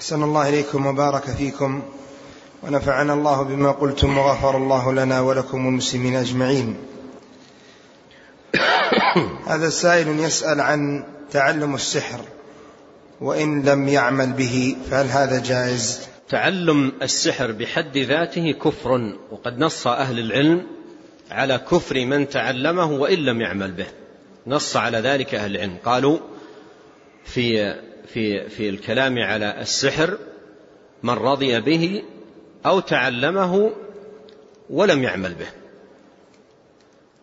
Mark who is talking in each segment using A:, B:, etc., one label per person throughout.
A: أحسن الله إليكم وبارك فيكم ونفعنا الله بما قلتم وغفر الله لنا ولكم والمسلمين أجمعين. هذا السائل يسأل عن تعلم السحر وإن لم يعمل به فهل هذا جائز؟
B: تعلم السحر بحد ذاته كفر وقد نص أهل العلم على كفر من تعلمه وإن لم يعمل به. نص على ذلك أهل العلم. قالوا في في في الكلام على السحر من رضي به أو تعلمه ولم يعمل به.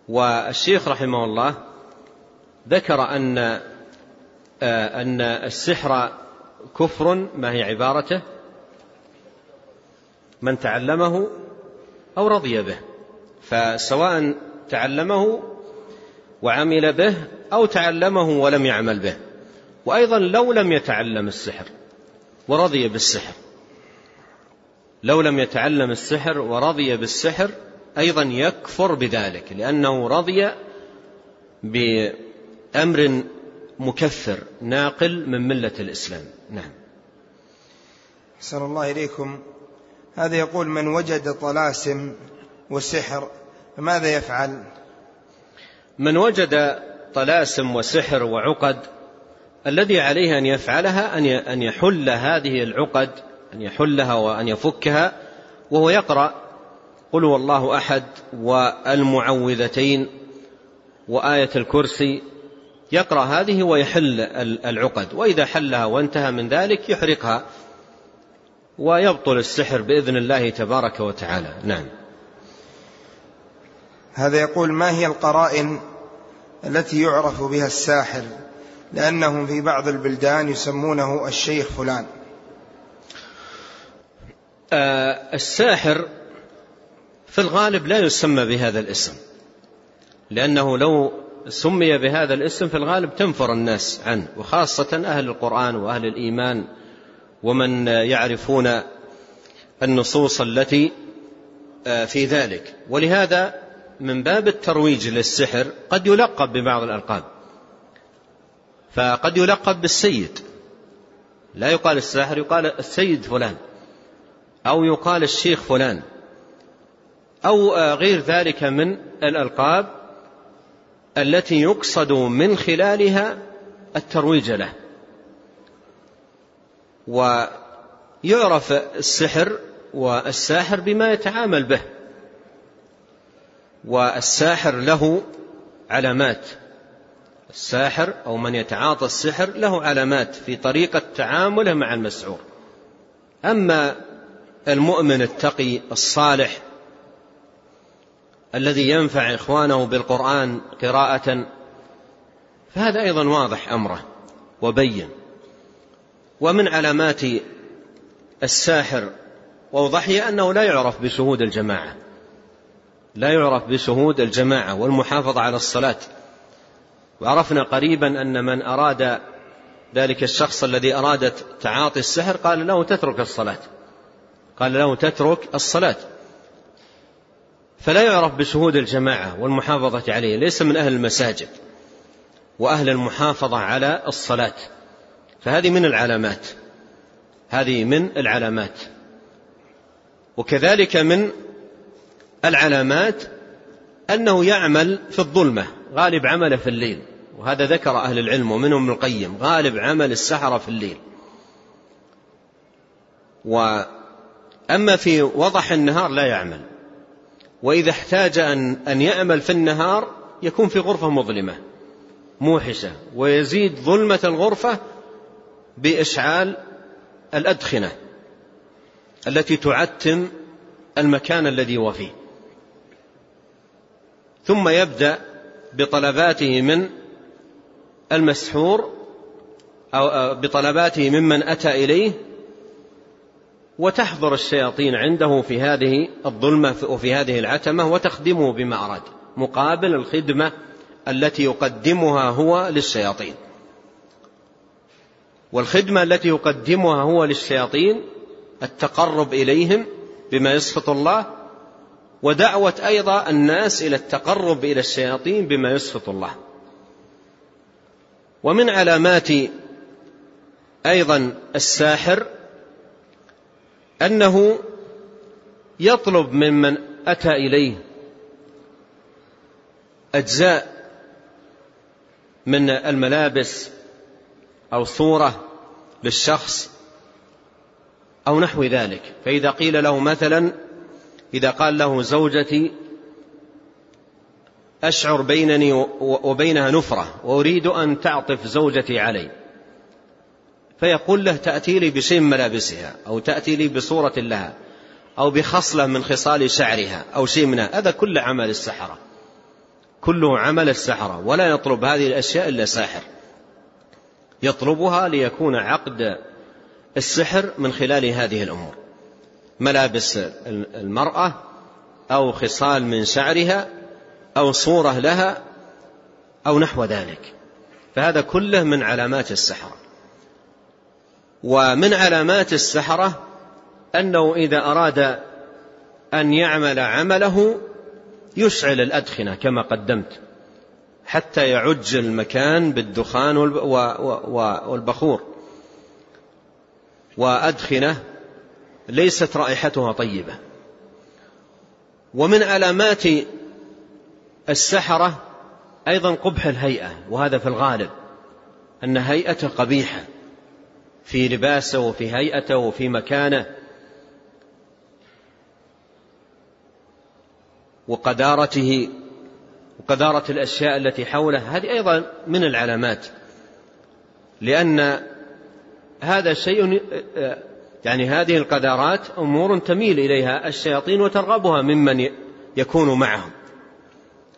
B: والشيخ رحمه الله ذكر أن آه، أن السحر كفر ما هي عبارته؟ من تعلمه أو رضي به. فسواء تعلمه وعمل به أو تعلمه ولم يعمل به. وأيضا لو لم يتعلم السحر ورضي بالسحر. لو لم يتعلم السحر ورضي بالسحر أيضا يكفر بذلك لأنه رضي بأمر مكفر ناقل من ملة الإسلام. نعم.
A: صلى الله إليكم. هذا يقول من وجد طلاسم وسحر فماذا يفعل؟
B: من وجد طلاسم وسحر وعقد الذي عليه أن يفعلها أن يحل هذه العقد أن يحلها وأن يفكها وهو يقرأ قل هو الله أحد والمعوذتين وآية الكرسي. يقرأ هذه ويحل العقد وإذا حلها وانتهى من ذلك يحرقها ويبطل السحر بإذن الله تبارك وتعالى. نعم.
A: هذا يقول ما هي القرائن التي يعرف بها الساحر؟ لأنهم في بعض البلدان يسمونه الشيخ فلان.
B: آه الساحر في الغالب لا يسمى بهذا الاسم. لأنه لو سمي بهذا الاسم في الغالب تنفر الناس عنه وخاصة أهل القرآن وأهل الإيمان ومن يعرفون النصوص التي آه، في ذلك. ولهذا من باب الترويج للسحر قد يلقب ببعض الألقاب. فقد يلقب بالسيد. لا يقال الساحر يقال السيد فلان. أو يقال الشيخ فلان. أو غير ذلك من الألقاب التي يقصد من خلالها الترويج له. ويعرف السحر والساحر بما يتعامل به. والساحر له علامات. الساحر أو من يتعاطى السحر له علامات في طريقة تعامله مع المسعور. أما المؤمن التقي الصالح الذي ينفع إخوانه بالقرآن قراءة فهذا أيضا واضح أمره وبين. ومن علامات الساحر وأوضحه أنه لا يعرف بشهود الجماعة. لا يعرف بشهود الجماعة والمحافظة على الصلاة. وعرفنا قريبا أن من أراد ذلك الشخص الذي أراد تعاطي السحر قال له تترك الصلاة. قال له تترك الصلاة. فلا يعرف بشهود الجماعة والمحافظة عليه ليس من أهل المساجد وأهل المحافظة على الصلاة. فهذه من العلامات. هذه من العلامات. وكذلك من العلامات أنه يعمل في الظلمة. غالب عمله في الليل وهذا ذكر أهل العلم ومنهم ابن القيم غالب عمل السحرة في الليل. وأما في وضح النهار لا يعمل وإذا احتاج أن, أن يعمل في النهار يكون في غرفة مظلمة موحشة ويزيد ظلمة الغرفة بإشعال الأدخنة التي تعتم المكان الذي هو فيه. ثم يبدأ بطلباته من المسحور أو بطلباته ممن أتى إليه وتحضر الشياطين عنده في هذه الظلمة وفي هذه العتمة وتخدمه بما أراد مقابل الخدمة التي يقدمها هو للشياطين. والخدمة التي يقدمها هو للشياطين التقرب إليهم بما يسخط الله ودعوة أيضا الناس إلى التقرب إلى الشياطين بما يسخط الله. ومن علامات أيضا الساحر أنه يطلب ممن أتى إليه أجزاء من الملابس أو صورة للشخص أو نحو ذلك. فإذا قيل له مثلا إذا قال له زوجتي أشعر بينني وبينها نفرة وأريد أن تعطف زوجتي علي. فيقول له تأتي لي بشيء من ملابسها أو تأتي لي بصورة لها أو بخصلة من خصال شعرها أو شيء منها. هذا كل عمل السحرة. كله عمل السحرة. ولا يطلب هذه الأشياء إلا ساحر. يطلبها ليكون عقد السحر من خلال هذه الأمور. ملابس المرأة أو خصال من شعرها أو صورة لها أو نحو ذلك. فهذا كله من علامات السحرة. ومن علامات السحرة أنه إذا أراد أن يعمل عمله يشعل الأدخنة كما قدمت حتى يعج المكان بالدخان والبخور. وأدخنة ليست رائحتها طيبة. ومن علامات السحرة أيضا قبح الهيئة وهذا في الغالب أن هيئته قبيحة في لباسه وفي هيئته وفي مكانه وقدارته وقدارة الأشياء التي حوله هذه أيضا من العلامات لأن هذا شيء يعني هذه القدارات أمور تميل إليها الشياطين وترغبها ممن يكون معهم.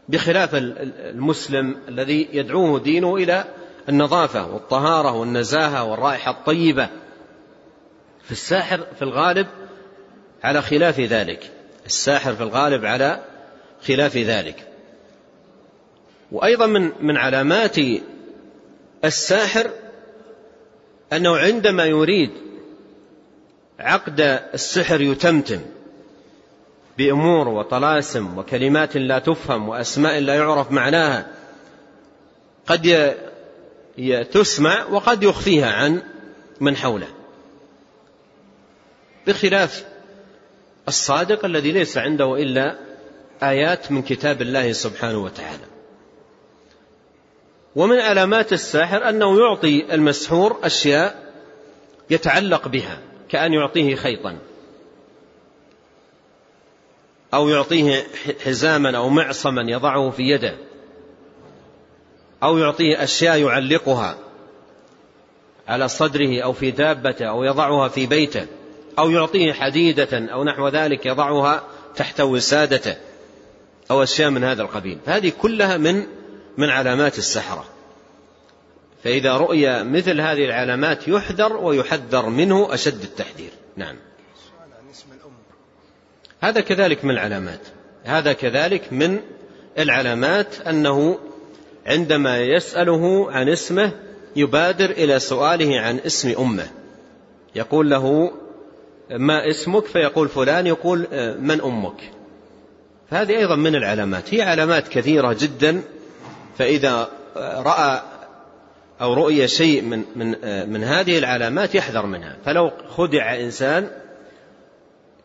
B: بخلاف المسلم الذي يدعوه دينه إلى النظافة والطهارة والنزاهة والرائحة الطيبة. في الساحر في الغالب على خلاف ذلك. الساحر في الغالب على خلاف ذلك. وأيضا من من علامات الساحر أنه عندما يريد عقد السحر يتمتم بأمور وطلاسم وكلمات لا تفهم وأسماء لا يعرف معناها. قد تسمع وقد يخفيها عن من حوله. بخلاف الصادق الذي ليس عنده إلا آيات من كتاب الله سبحانه وتعالى. ومن علامات الساحر أنه يعطي المسحور أشياء يتعلق بها. كأن يعطيه خيطا. أو يعطيه حزاما أو معصما يضعه في يده. أو يعطيه أشياء يعلقها على صدره أو في دابته أو يضعها في بيته. أو يعطيه حديدة أو نحو ذلك يضعها تحت وسادته. أو أشياء من هذا القبيل. فهذه كلها من من علامات السحرة. فإذا رؤي مثل هذه العلامات يحذر ويحذر منه أشد التحذير. نعم. هذا كذلك من العلامات. هذا كذلك من العلامات أنه عندما يسأله عن اسمه يبادر إلى سؤاله عن اسم أمه. يقول له ما اسمك؟ فيقول فلان يقول من أمك؟ فهذه أيضا من العلامات. هي علامات كثيرة جدا. فإذا رأى أو رؤي شيء من, من, من هذه العلامات يحذر منها. فلو خدع إنسان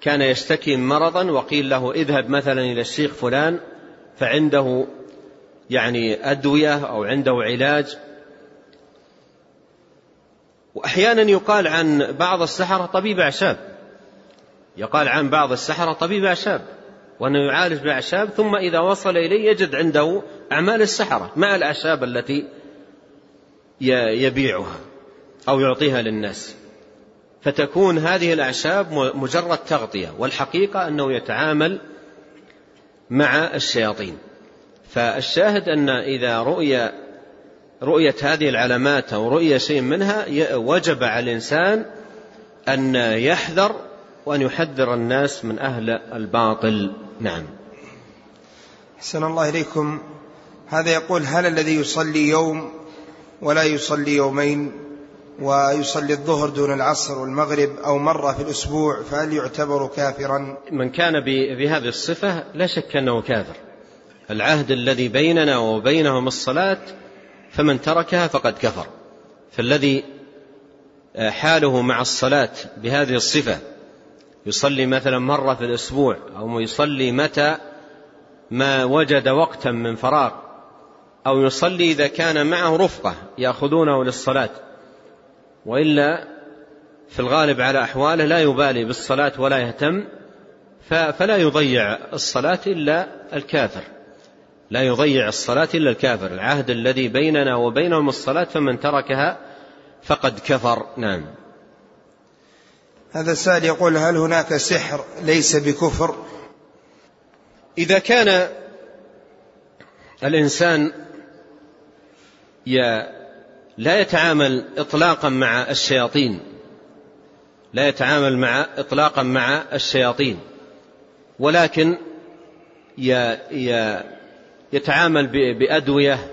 B: كان يشتكي مرضا وقيل له اذهب مثلا إلى الشيخ فلان فعنده يعني أدوية أو عنده علاج. وأحيانا يقال عن بعض السحرة طبيب أعشاب. يقال عن بعض السحرة طبيب أعشاب وأنه يعالج بأعشاب ثم إذا وصل إليه يجد عنده أعمال السحرة مع الأعشاب التي يبيعها أو يعطيها للناس. فتكون هذه الأعشاب مجرد تغطية والحقيقة أنه يتعامل مع الشياطين. فالشاهد أن إذا رؤي رؤية هذه العلامات أو رؤية شيء منها وجب على الإنسان أن يحذر وأن يحذر الناس من أهل الباطل. نعم.
A: حسن الله إليكم. هذا يقول هل الذي يصلي يوم ولا يصلي يومين ويصلي الظهر دون العصر والمغرب أو مرة في الأسبوع فهل يعتبر كافرا؟
B: من كان بهذه الصفة لا شك أنه كافر. العهد الذي بيننا وبينهم الصلاة فمن تركها فقد كفر. فالذي حاله مع الصلاة بهذه الصفة يصلي مثلا مرة في الأسبوع أو يصلي متى ما وجد وقتا من فراغ أو يصلي إذا كان معه رفقة يأخذونه للصلاة. وإلا في الغالب على أحواله لا يبالي بالصلاة ولا يهتم فلا يضيع الصلاة إلا الكافر. لا يضيع الصلاة إلا الكافر. العهد الذي بيننا وبينهم الصلاة فمن تركها فقد كفر. نعم.
A: هذا السائل يقول هل هناك سحر ليس بكفر؟
B: إذا كان الإنسان لا يتعامل إطلاقا مع الشياطين. لا يتعامل مع إطلاقا مع الشياطين. ولكن يتعامل بأدوية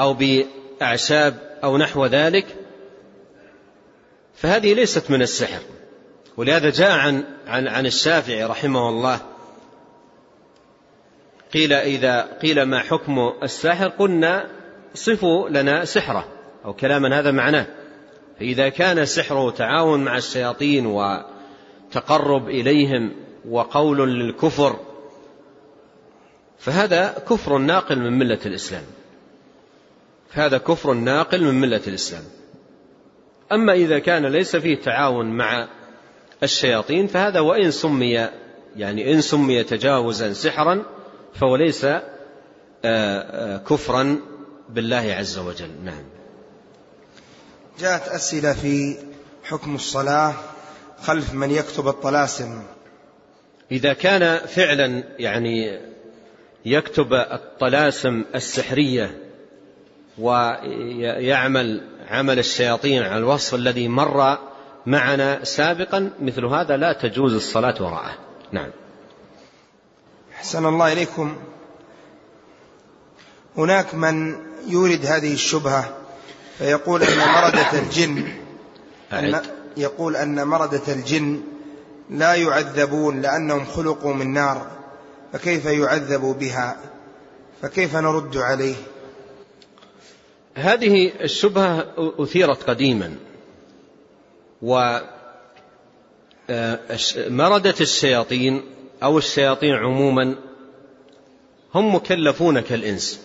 B: أو بأعشاب أو نحو ذلك فهذه ليست من السحر. ولهذا جاء عن عن عن الشافعي رحمه الله قيل إذا قيل ما حكم الساحر قلنا صفوا لنا سحرة أو كلاما هذا معناه. فإذا كان سحره تعاون مع الشياطين وتقرب إليهم وقول للكفر فهذا كفر ناقل من ملة الإسلام. هذا كفر ناقل من ملة الإسلام. أما إذا كان ليس فيه تعاون مع الشياطين فهذا وإن سمي يعني إن سمي تجاوزا سحرا فهو ليس آه، آه، كفرا بالله عز وجل. نعم.
A: جاءت أسئلة في حكم الصلاة خلف من يكتب الطلاسم.
B: إذا كان فعلا يعني يكتب الطلاسم السحرية ويعمل عمل الشياطين على الوصف الذي مر معنا سابقا مثل هذا لا تجوز الصلاة وراءه. نعم.
A: أحسن الله إليكم. هناك من يورد هذه الشبهة فيقول أن مردة الجن أن يقول أن مردة الجن لا يعذبون لأنهم خلقوا من نار فكيف يعذبوا بها؟ فكيف نرد عليه؟
B: هذه الشبهة أثيرت قديما ومردة آه، الشياطين أو الشياطين عموما هم مكلفون كالإنس.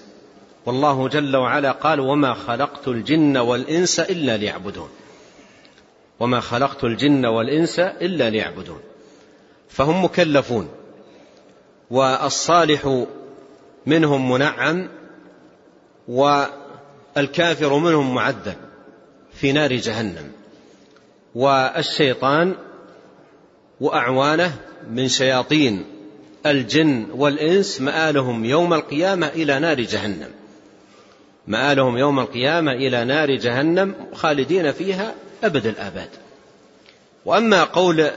B: والله جل وعلا قال وما خلقت الجن والإنس إلا ليعبدون. وما خلقت الجن والإنس إلا ليعبدون. فهم مكلفون والصالح منهم منعم والكافر منهم معذب في نار جهنم. والشيطان وأعوانه من شياطين الجن والإنس مآلهم يوم القيامة إلى نار جهنم. مآلهم يوم القيامة إلى نار جهنم خالدين فيها أبد الآباد. وأما قول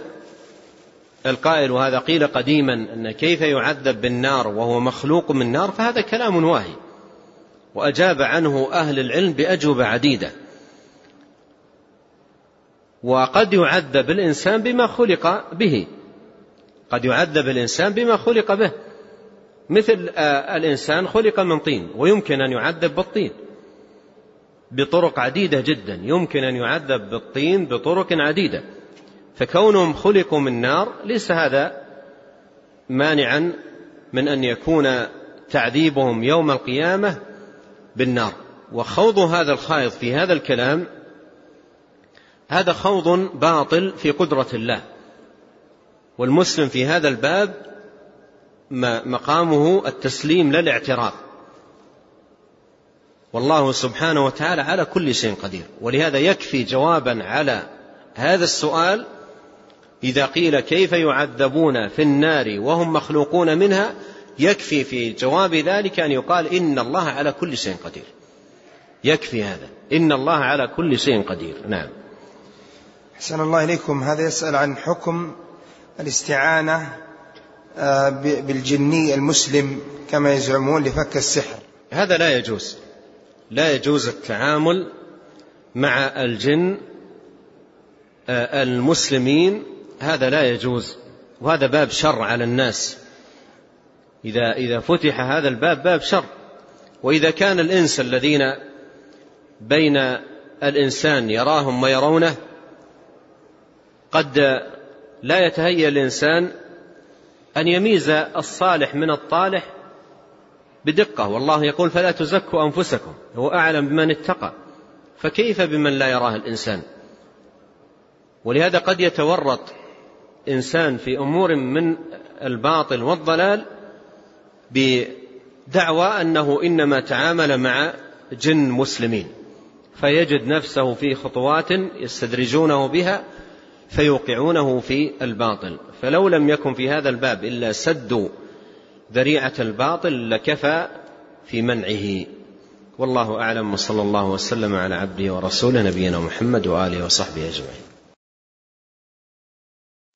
B: القائل وهذا قيل قديما أن كيف يعذب بالنار وهو مخلوق من نار فهذا كلام واهي وأجاب عنه أهل العلم بأجوبة عديدة. وقد يعذب الإنسان بما خلق به قد يعذب الإنسان بما خلق به. مثل آه، الإنسان خلق من طين ويمكن أن يعذب بالطين بطرق عديدة جدا. يمكن أن يعذب بالطين بطرق عديدة. فكونهم خلقوا من نار ليس هذا مانعا من أن يكون تعذيبهم يوم القيامة بالنار. وخوض هذا الخائض في هذا الكلام هذا خوض باطل في قدرة الله. والمسلم في هذا الباب مقامه التسليم لا الاعتراض والله سبحانه وتعالى على كل شيء قدير. ولهذا يكفي جوابا على هذا السؤال إذا قيل كيف يعذبون في النار وهم مخلوقون منها يكفي في جواب ذلك أن يقال إن الله على كل شيء قدير. يكفي هذا. إن الله على كل شيء قدير. نعم.
A: أحسن الله إليكم. هذا يسأل عن حكم الاستعانة بالجني المسلم كما يزعمون لفك السحر.
B: هذا لا يجوز. لا يجوز التعامل مع الجن آه، المسلمين. هذا لا يجوز. وهذا باب شر على الناس. إذا إذا فتح هذا الباب باب شر. وإذا كان الإنس الذين بين الإنسان يراهم ويرونه قد لا يتهيأ الإنسان أن يميز الصالح من الطالح بدقة. والله يقول فلا تزكوا أنفسكم هو أعلم بمن اتقى فكيف بمن لا يراه الإنسان؟ ولهذا قد يتورط إنسان في أمور من الباطل والضلال بدعوى أنه إنما تعامل مع جن مسلمين فيجد نفسه في خطوات يستدرجونه بها فيوقعونه في الباطل. فلو لم يكن في هذا الباب إلا سد ذريعة الباطل لكفى في منعه. والله أعلم. وصلى الله وسلم على عبده ورسوله نبينا محمد وآله وصحبه أجمعين.